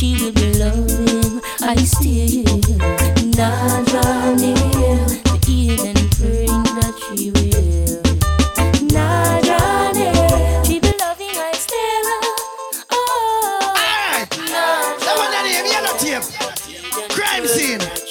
she will be loving. I still not draw near to even praying that she will. Not draw near, loving. I still. Oh, Alright. Crime scene.